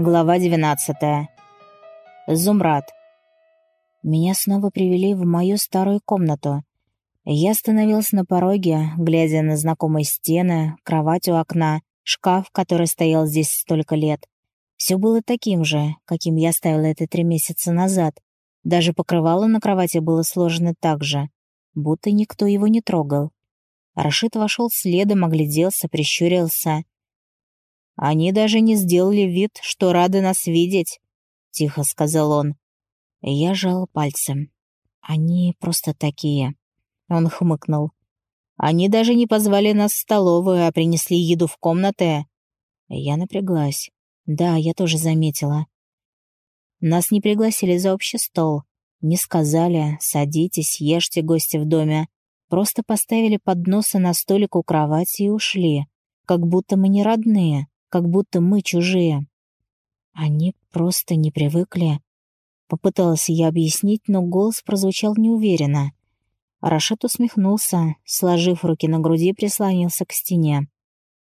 Глава 12. Зумрад. Меня снова привели в мою старую комнату. Я остановился на пороге, глядя на знакомые стены, кровать у окна, шкаф, который стоял здесь столько лет. Все было таким же, каким я ставила это три месяца назад. Даже покрывало на кровати было сложено так же, будто никто его не трогал. Рашид вошел следом, огляделся, прищурился — «Они даже не сделали вид, что рады нас видеть», — тихо сказал он. Я жал пальцем. «Они просто такие». Он хмыкнул. «Они даже не позвали нас в столовую, а принесли еду в комнаты». Я напряглась. Да, я тоже заметила. Нас не пригласили за общий стол. Не сказали «садитесь, ешьте, гости в доме». Просто поставили подносы на столик у кровати и ушли. Как будто мы не родные как будто мы чужие. Они просто не привыкли. Попыталась я объяснить, но голос прозвучал неуверенно. Рашид усмехнулся, сложив руки на груди, прислонился к стене.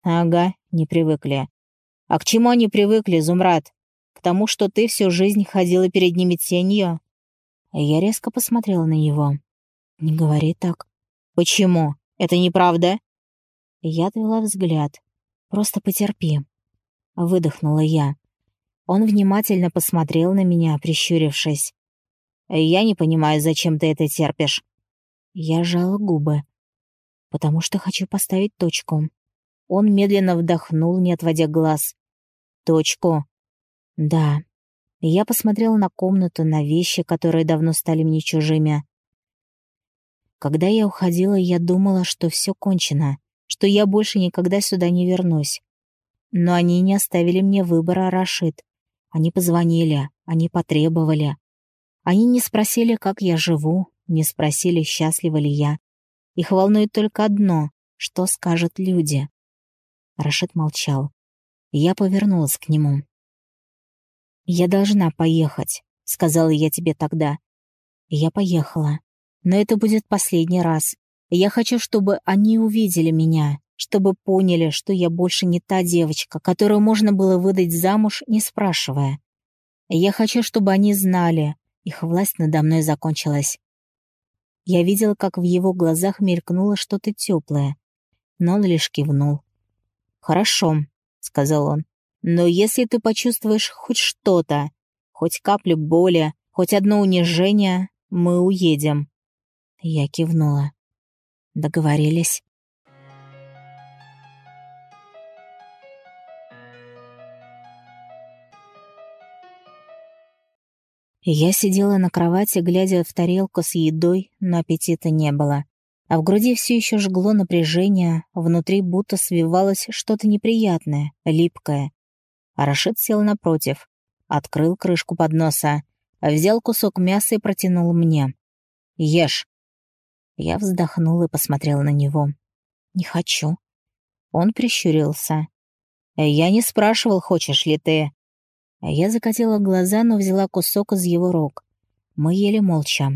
«Ага, не привыкли. А к чему они привыкли, Зумрад? К тому, что ты всю жизнь ходила перед ними тенью?» Я резко посмотрела на него. «Не говори так». «Почему? Это неправда?» Я отвела взгляд. Просто потерпи». Выдохнула я. Он внимательно посмотрел на меня, прищурившись. «Я не понимаю, зачем ты это терпишь». Я сжала губы, потому что хочу поставить точку. Он медленно вдохнул, не отводя глаз. «Точку?» «Да». Я посмотрела на комнату, на вещи, которые давно стали мне чужими. Когда я уходила, я думала, что все кончено что я больше никогда сюда не вернусь. Но они не оставили мне выбора, Рашид. Они позвонили, они потребовали. Они не спросили, как я живу, не спросили, счастлива ли я. Их волнует только одно — что скажут люди. Рашид молчал. Я повернулась к нему. «Я должна поехать», — сказала я тебе тогда. Я поехала. Но это будет последний раз. Я хочу, чтобы они увидели меня, чтобы поняли, что я больше не та девочка, которую можно было выдать замуж, не спрашивая. Я хочу, чтобы они знали, их власть надо мной закончилась. Я видела, как в его глазах мелькнуло что-то теплое, но он лишь кивнул. «Хорошо», — сказал он, — «но если ты почувствуешь хоть что-то, хоть каплю боли, хоть одно унижение, мы уедем». Я кивнула. Договорились. Я сидела на кровати, глядя в тарелку с едой, но аппетита не было. А в груди все еще жгло напряжение, внутри будто свивалось что-то неприятное, липкое. А Рашид сел напротив, открыл крышку подноса, взял кусок мяса и протянул мне. «Ешь». Я вздохнула и посмотрела на него. «Не хочу». Он прищурился. «Я не спрашивал, хочешь ли ты». Я закатила глаза, но взяла кусок из его рук. Мы ели молча.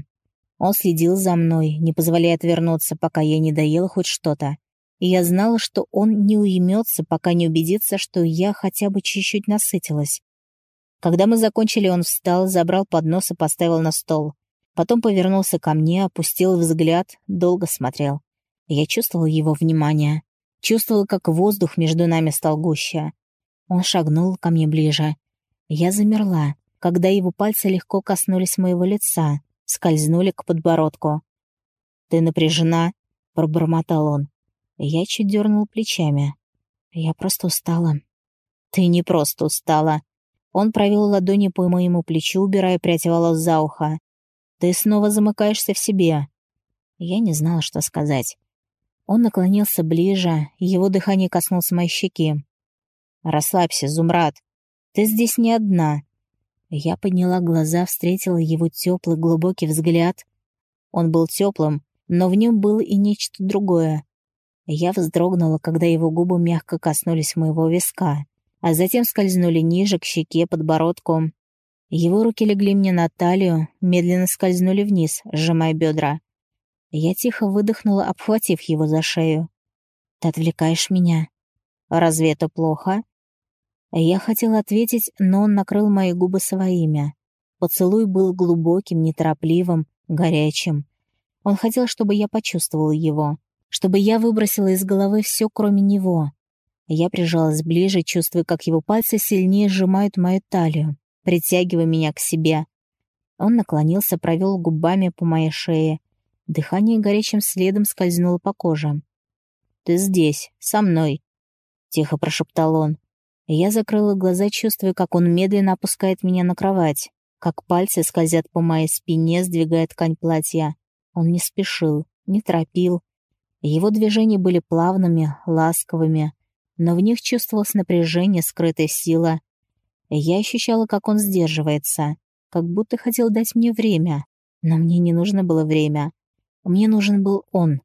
Он следил за мной, не позволяя отвернуться, пока я не доела хоть что-то. И я знала, что он не уймется, пока не убедится, что я хотя бы чуть-чуть насытилась. Когда мы закончили, он встал, забрал поднос и поставил на стол. Потом повернулся ко мне, опустил взгляд, долго смотрел. Я чувствовал его внимание. Чувствовал, как воздух между нами стал гуще. Он шагнул ко мне ближе. Я замерла, когда его пальцы легко коснулись моего лица, скользнули к подбородку. «Ты напряжена?» — пробормотал он. Я чуть дернул плечами. Я просто устала. «Ты не просто устала». Он провел ладони по моему плечу, убирая прядь волос за ухо. Ты снова замыкаешься в себе». Я не знала, что сказать. Он наклонился ближе, его дыхание коснулось моей щеки. «Расслабься, Зумрад. Ты здесь не одна». Я подняла глаза, встретила его теплый глубокий взгляд. Он был теплым, но в нем было и нечто другое. Я вздрогнула, когда его губы мягко коснулись моего виска, а затем скользнули ниже, к щеке, подбородку. Его руки легли мне на талию, медленно скользнули вниз, сжимая бедра. Я тихо выдохнула, обхватив его за шею. «Ты отвлекаешь меня. Разве это плохо?» Я хотела ответить, но он накрыл мои губы своими. Поцелуй был глубоким, неторопливым, горячим. Он хотел, чтобы я почувствовала его, чтобы я выбросила из головы все, кроме него. Я прижалась ближе, чувствуя, как его пальцы сильнее сжимают мою талию, притягивая меня к себе. Он наклонился, провел губами по моей шее. Дыхание горячим следом скользнуло по коже. «Ты здесь, со мной», — тихо прошептал он. Я закрыла глаза, чувствуя, как он медленно опускает меня на кровать, как пальцы скользят по моей спине, сдвигая ткань платья. Он не спешил, не торопил. Его движения были плавными, ласковыми, но в них чувствовалось напряжение, скрытая сила. Я ощущала, как он сдерживается, как будто хотел дать мне время, но мне не нужно было время. Мне нужен был он.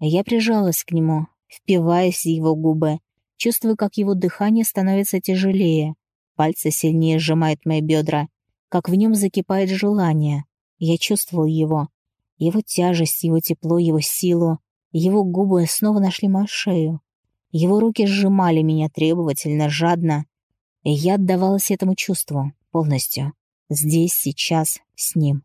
Я прижалась к нему, впиваясь в его губы, Чувствую, как его дыхание становится тяжелее. Пальцы сильнее сжимают мои бедра. Как в нем закипает желание. Я чувствовал его. Его тяжесть, его тепло, его силу. Его губы снова нашли мою шею. Его руки сжимали меня требовательно, жадно. Я отдавалась этому чувству полностью. Здесь, сейчас, с ним.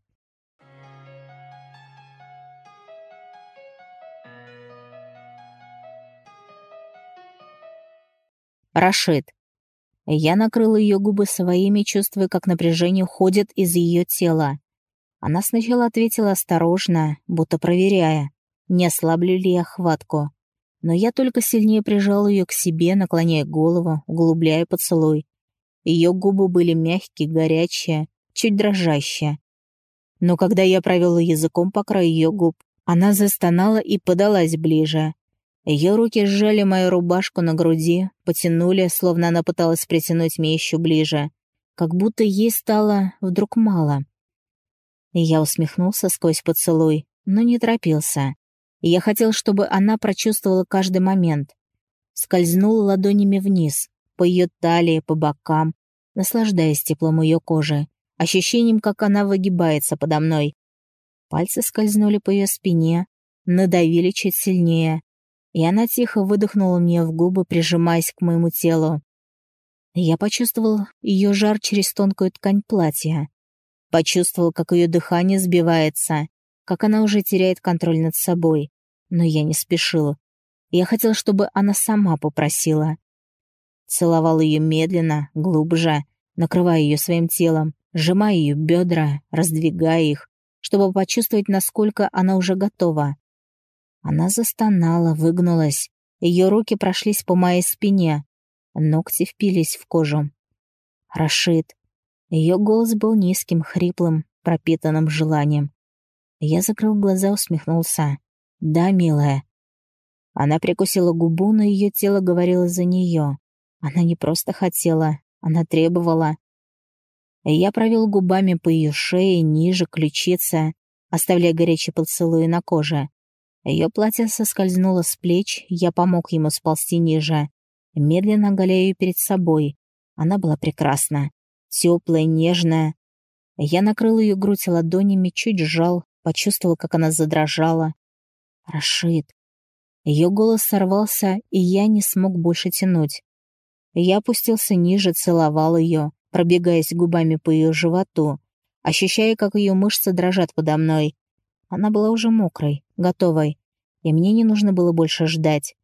Рашид. Я накрыла ее губы своими, чувствуя, как напряжение уходит из ее тела. Она сначала ответила осторожно, будто проверяя, не ослаблю ли я хватку. Но я только сильнее прижал ее к себе, наклоняя голову, углубляя поцелуй. Ее губы были мягкие, горячие, чуть дрожащие. Но когда я провела языком по краю ее губ, она застонала и подалась ближе. Ее руки сжали мою рубашку на груди, потянули, словно она пыталась притянуть меня еще ближе, как будто ей стало вдруг мало. я усмехнулся сквозь поцелуй, но не торопился. Я хотел, чтобы она прочувствовала каждый момент. Скользнул ладонями вниз, по ее талии, по бокам, наслаждаясь теплом ее кожи, ощущением, как она выгибается подо мной. Пальцы скользнули по ее спине, надавили чуть сильнее, и она тихо выдохнула мне в губы, прижимаясь к моему телу. Я почувствовал ее жар через тонкую ткань платья. Почувствовал, как ее дыхание сбивается, как она уже теряет контроль над собой. Но я не спешил. Я хотел, чтобы она сама попросила. Целовал ее медленно, глубже, накрывая ее своим телом, сжимая ее бедра, раздвигая их, чтобы почувствовать, насколько она уже готова. Она застонала, выгнулась. Ее руки прошлись по моей спине. Ногти впились в кожу. Рашид. Ее голос был низким, хриплым, пропитанным желанием. Я закрыл глаза, усмехнулся. «Да, милая». Она прикусила губу, но ее тело говорило за нее. Она не просто хотела, она требовала. Я провел губами по ее шее, ниже, ключице, оставляя горячие поцелуи на коже. Ее платье соскользнуло с плеч, я помог ему сползти ниже. Медленно оголяя ее перед собой. Она была прекрасна. Теплая, нежная. Я накрыл ее грудь ладонями, чуть сжал, почувствовал, как она задрожала. «Рашид». Ее голос сорвался, и я не смог больше тянуть. Я опустился ниже, целовал ее, пробегаясь губами по ее животу, ощущая, как ее мышцы дрожат подо мной. Она была уже мокрой, готовой, и мне не нужно было больше ждать.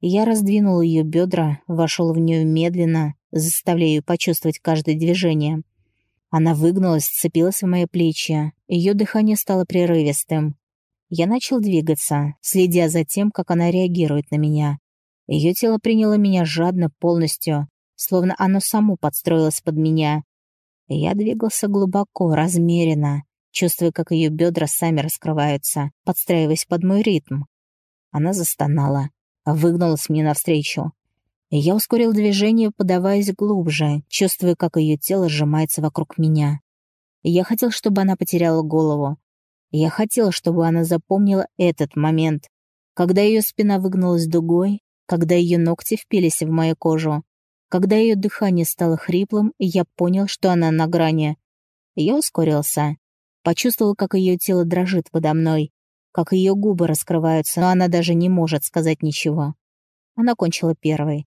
Я раздвинул ее бедра, вошел в нее медленно, заставляя ее почувствовать каждое движение. Она выгнулась, сцепилась в мои плечи, ее дыхание стало прерывистым. Я начал двигаться, следя за тем, как она реагирует на меня. Ее тело приняло меня жадно, полностью, словно оно само подстроилось под меня. Я двигался глубоко, размеренно, чувствуя, как ее бедра сами раскрываются, подстраиваясь под мой ритм. Она застонала, выгнулась мне навстречу. Я ускорил движение, подаваясь глубже, чувствуя, как ее тело сжимается вокруг меня. Я хотел, чтобы она потеряла голову. Я хотел, чтобы она запомнила этот момент, когда ее спина выгнулась дугой, когда ее ногти впились в мою кожу, когда ее дыхание стало хриплым, я понял, что она на грани. Я ускорился, Почувствовал, как ее тело дрожит подо мной, как ее губы раскрываются, но она даже не может сказать ничего. Она кончила первой.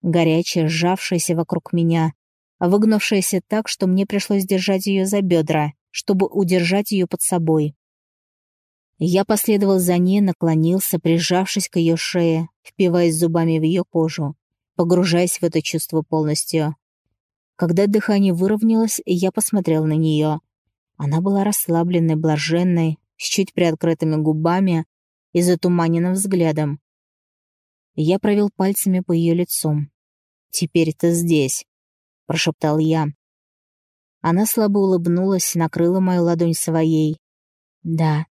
горячая, сжавшаяся вокруг меня, выгнувшаяся так, что мне пришлось держать ее за бедра, чтобы удержать ее под собой. Я последовал за ней, наклонился, прижавшись к ее шее, впиваясь зубами в ее кожу, погружаясь в это чувство полностью. Когда дыхание выровнялось, я посмотрел на нее. Она была расслабленной, блаженной, с чуть приоткрытыми губами и затуманенным взглядом. Я провел пальцами по ее лицу. «Теперь ты здесь», — прошептал я. Она слабо улыбнулась, накрыла мою ладонь своей. «Да».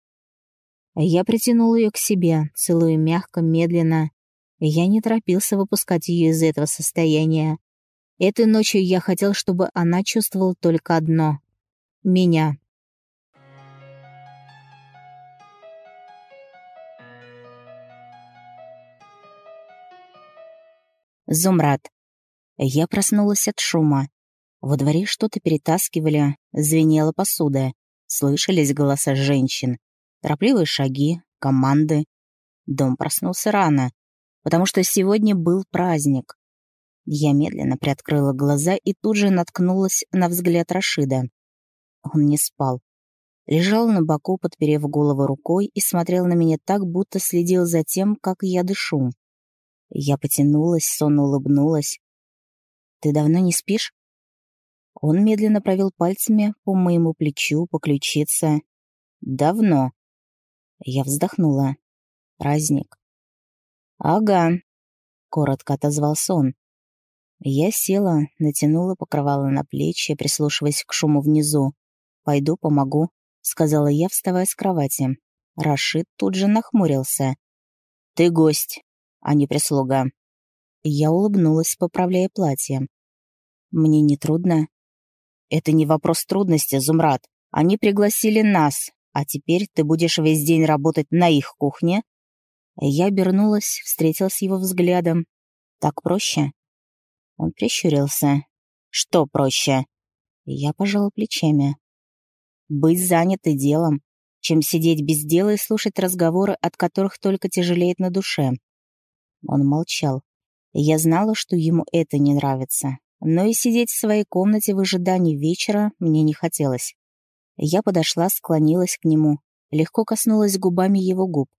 Я притянул ее к себе, целуя мягко, медленно. Я не торопился выпускать ее из этого состояния. Этой ночью я хотел, чтобы она чувствовала только одно — меня. Зумрад. Я проснулась от шума. Во дворе что-то перетаскивали, звенела посуда. Слышались голоса женщин, торопливые шаги, команды. Дом проснулся рано, потому что сегодня был праздник. Я медленно приоткрыла глаза и тут же наткнулась на взгляд Рашида. Он не спал. Лежал на боку, подперев голову рукой, и смотрел на меня так, будто следил за тем, как я дышу. Я потянулась, сонно улыбнулась. «Ты давно не спишь?» Он медленно провел пальцами по моему плечу, по ключице. «Давно». Я вздохнула. «Праздник». «Ага», — коротко отозвался он. Я села, натянула покрывало на плечи, прислушиваясь к шуму внизу. «Пойду, помогу», — сказала я, вставая с кровати. Рашид тут же нахмурился. «Ты гость, а не прислуга». Я улыбнулась, поправляя платье. «Мне не трудно». «Это не вопрос трудности, Зумрад. Они пригласили нас, а теперь ты будешь весь день работать на их кухне?» Я обернулась, встретилась его взглядом. «Так проще?» Он прищурился. «Что проще?» Я пожала плечами. «Быть занятой делом, чем сидеть без дела и слушать разговоры, от которых только тяжелеет на душе». Он молчал. Я знала, что ему это не нравится. Но и сидеть в своей комнате в ожидании вечера мне не хотелось. Я подошла, склонилась к нему, легко коснулась губами его губ.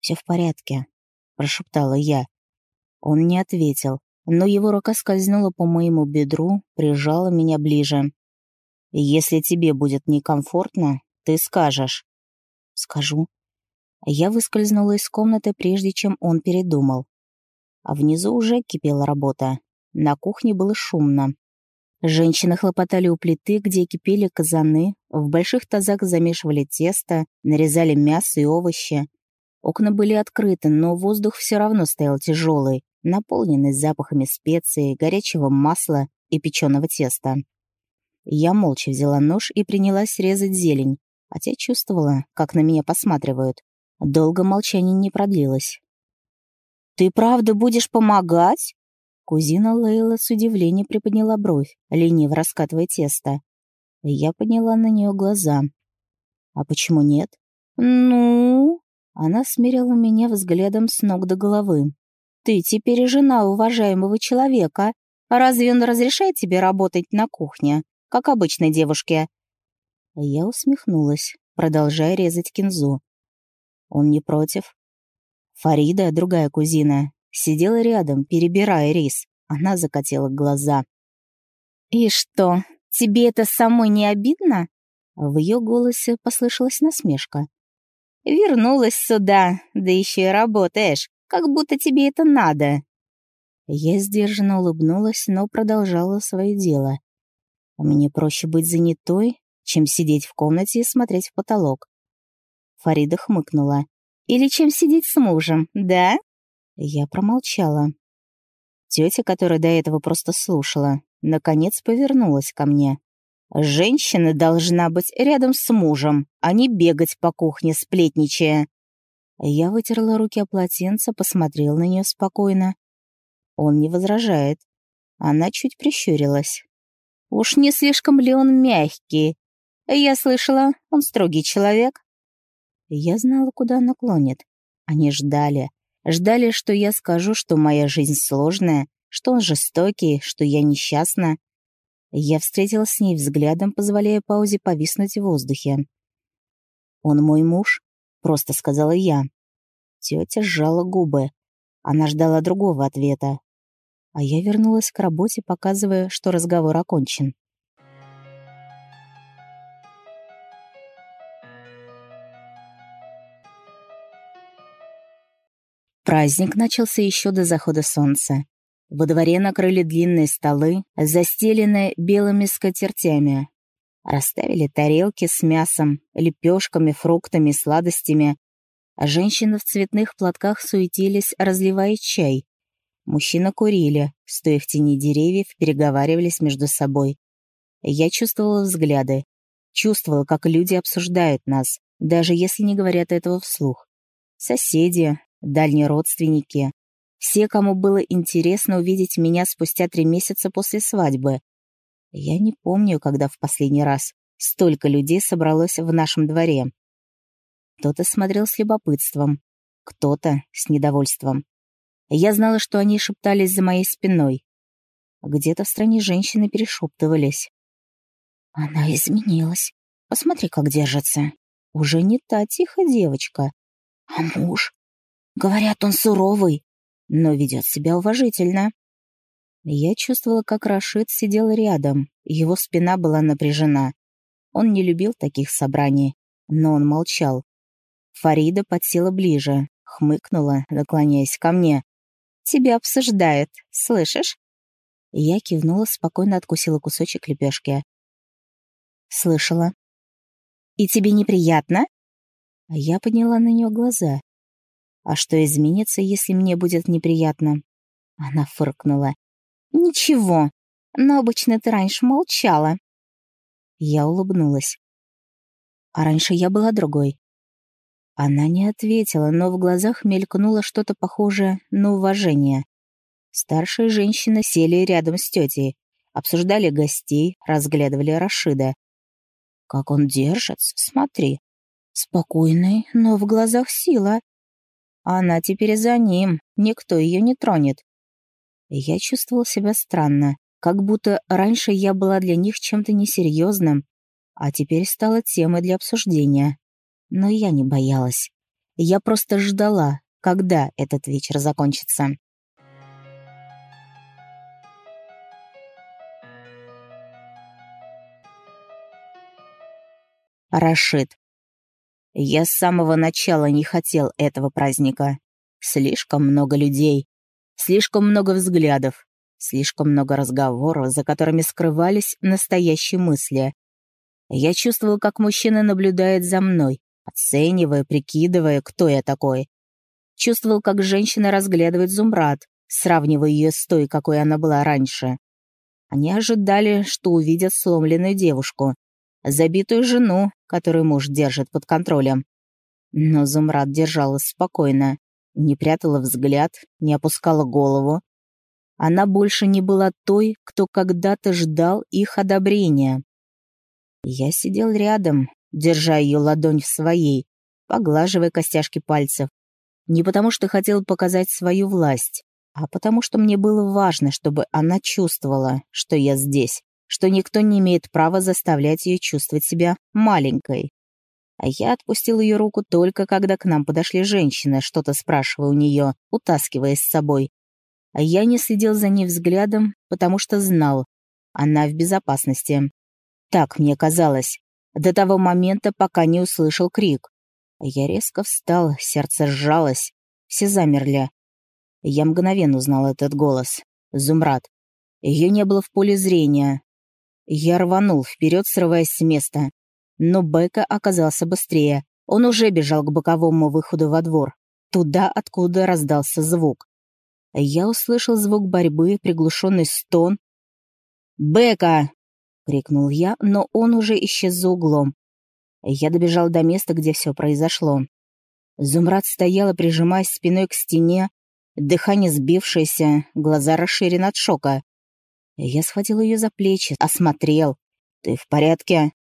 «Все в порядке», — прошептала я. Он не ответил, но его рука скользнула по моему бедру, прижала меня ближе. «Если тебе будет некомфортно, ты скажешь». «Скажу». Я выскользнула из комнаты, прежде чем он передумал. А внизу уже кипела работа. На кухне было шумно. Женщины хлопотали у плиты, где кипели казаны, в больших тазах замешивали тесто, нарезали мясо и овощи. Окна были открыты, но воздух все равно стоял тяжелый, наполненный запахами специй, горячего масла и печеного теста. Я молча взяла нож и принялась резать зелень, хотя чувствовала, как на меня посматривают. Долго молчание не продлилось. «Ты правда будешь помогать?» Кузина Лейла с удивлением приподняла бровь, лениво раскатывая тесто. Я подняла на нее глаза. «А почему нет?» «Ну...» Она смирила меня взглядом с ног до головы. Ты теперь жена уважаемого человека. Разве он разрешает тебе работать на кухне, как обычной девушке?» Я усмехнулась, продолжая резать кинзу. Он не против. Фарида, другая кузина, сидела рядом, перебирая рис. Она закатила глаза. «И что, тебе это самой не обидно?» В ее голосе послышалась насмешка. «Вернулась сюда, да еще и работаешь как будто тебе это надо». Я сдержанно улыбнулась, но продолжала свое дело. Мне проще быть занятой, чем сидеть в комнате и смотреть в потолок. Фарида хмыкнула. «Или чем сидеть с мужем, да?» Я промолчала. Тетя, которая до этого просто слушала, наконец повернулась ко мне. «Женщина должна быть рядом с мужем, а не бегать по кухне, сплетничая. Я вытерла руки о полотенце, посмотрел на нее спокойно. Он не возражает. Она чуть прищурилась. «Уж не слишком ли он мягкий? Я слышала, он строгий человек». Я знала, куда она клонит. Они ждали. Ждали, что я скажу, что моя жизнь сложная, что он жестокий, что я несчастна. Я встретилась с ней взглядом, позволяя паузе повиснуть в воздухе. «Он мой муж», — просто сказала я. Тетя сжала губы. Она ждала другого ответа. А я вернулась к работе, показывая, что разговор окончен. Праздник начался еще до захода солнца. Во дворе накрыли длинные столы, застеленные белыми скатертями. Расставили тарелки с мясом, лепешками, фруктами, сладостями. Женщины в цветных платках суетились, разливая чай. Мужчины курили, стоя в тени деревьев, переговаривались между собой. Я чувствовала взгляды, чувствовала, как люди обсуждают нас, даже если не говорят этого вслух. Соседи, дальние родственники, все, кому было интересно увидеть меня спустя три месяца после свадьбы. Я не помню, когда в последний раз столько людей собралось в нашем дворе. Кто-то смотрел с любопытством, кто-то с недовольством. Я знала, что они шептались за моей спиной. Где-то в стране женщины перешептывались. Она изменилась. Посмотри, как держится. Уже не та тихая девочка. А муж? Говорят, он суровый, но ведет себя уважительно. Я чувствовала, как Рашид сидел рядом, его спина была напряжена. Он не любил таких собраний, но он молчал. Фарида подсела ближе, хмыкнула, наклоняясь ко мне. «Тебя обсуждает, слышишь?» Я кивнула, спокойно откусила кусочек лепешки. «Слышала». «И тебе неприятно?» Я подняла на нее глаза. А что изменится, если мне будет неприятно? Она фыркнула. Ничего, но обычно ты раньше молчала. Я улыбнулась. А раньше я была другой. Она не ответила, но в глазах мелькнуло что-то похожее на уважение. Старшие женщины сели рядом с тетей, обсуждали гостей, разглядывали Рашида. Как он держится, смотри. Спокойный, но в глазах сила. Она теперь за ним, никто ее не тронет. Я чувствовал себя странно, как будто раньше я была для них чем-то несерьезным, а теперь стала темой для обсуждения. Но я не боялась. Я просто ждала, когда этот вечер закончится. Рашид. Я с самого начала не хотел этого праздника. Слишком много людей, слишком много взглядов, слишком много разговоров, за которыми скрывались настоящие мысли. Я чувствовал, как мужчина наблюдает за мной, оценивая, прикидывая, кто я такой. Чувствовал, как женщина разглядывает Зумрад, сравнивая ее с той, какой она была раньше. Они ожидали, что увидят сломленную девушку, забитую жену, которую муж держит под контролем. Но Зумрад держалась спокойно, не прятала взгляд, не опускала голову. Она больше не была той, кто когда-то ждал их одобрения. Я сидел рядом, держа ее ладонь в своей, поглаживая костяшки пальцев. Не потому что хотел показать свою власть, а потому что мне было важно, чтобы она чувствовала, что я здесь что никто не имеет права заставлять ее чувствовать себя маленькой. А я отпустил ее руку только когда к нам подошли женщины, что-то спрашивая у нее, утаскивая с собой. А я не следил за ней взглядом, потому что знал, она в безопасности. Так мне казалось, до того момента, пока не услышал крик. Я резко встал, сердце сжалось, все замерли. Я мгновенно узнал этот голос. Зумрад. Ее не было в поле зрения, я рванул вперед, срываясь с места. Но Бека оказался быстрее. Он уже бежал к боковому выходу во двор, туда, откуда раздался звук. Я услышал звук борьбы, приглушенный стон. «Бека!» — крикнул я, но он уже исчез за углом. Я добежал до места, где все произошло. Зумрад стояла, прижимаясь спиной к стене, дыхание сбившееся, глаза расширены от шока. Я схватил ее за плечи, осмотрел. «Ты в порядке?»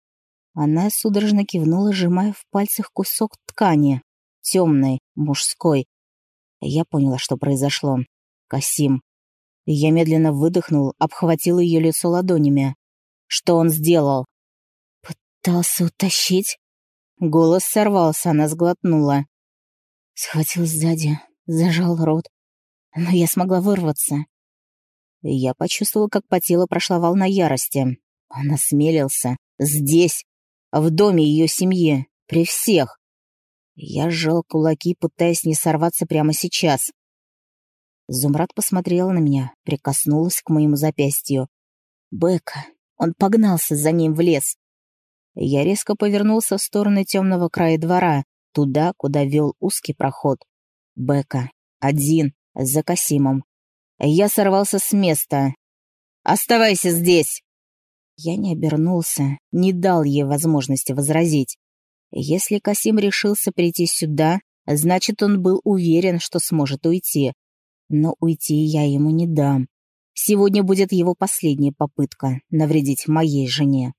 Она судорожно кивнула, сжимая в пальцах кусок ткани. Темный, мужской. Я поняла, что произошло. Касим. Я медленно выдохнул, обхватил ее лицо ладонями. Что он сделал? Пытался утащить? Голос сорвался, она сглотнула. Схватил сзади, зажал рот. Но я смогла вырваться. Я почувствовал, как по телу прошла волна ярости. Он осмелился. Здесь, в доме ее семьи, при всех. Я сжал кулаки, пытаясь не сорваться прямо сейчас. Зумрад посмотрела на меня, прикоснулась к моему запястью. Бека. Он погнался за ним в лес. Я резко повернулся в сторону темного края двора, туда, куда вел узкий проход. Бека. Один. За Касимом. Я сорвался с места. «Оставайся здесь!» Я не обернулся, не дал ей возможности возразить. Если Касим решился прийти сюда, значит, он был уверен, что сможет уйти. Но уйти я ему не дам. Сегодня будет его последняя попытка навредить моей жене.